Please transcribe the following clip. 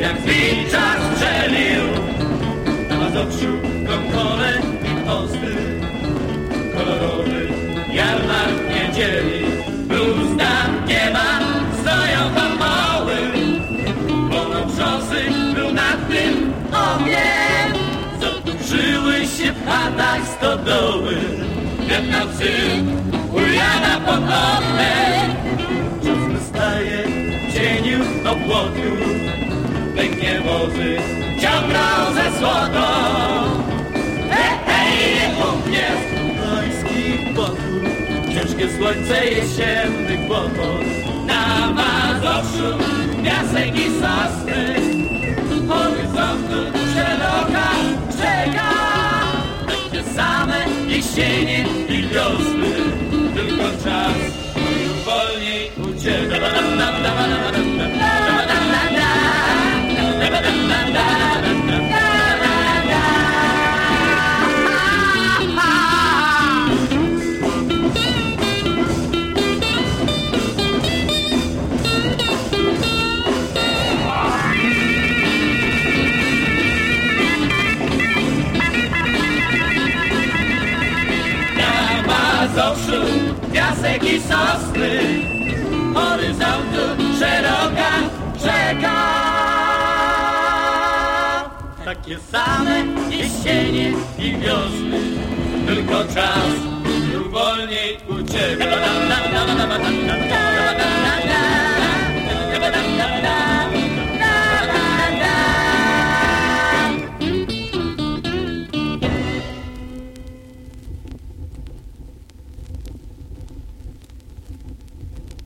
jak zwicza strzelił Na Mazowszu konkole stodoły Wietnam syn Ujana pod oknem Czas wystaje w cieniu obłoku Pęknie wozy ciągną ze złotą Hej, hej, jest Pańskich boków Ciężkie słońce jesienny kłopot Na Mazowszu jesienie i wiosny Mazowszu piasek i sosny. Horyzontu szeroka rzeka. Takie same jesienie i wiosny Tylko czas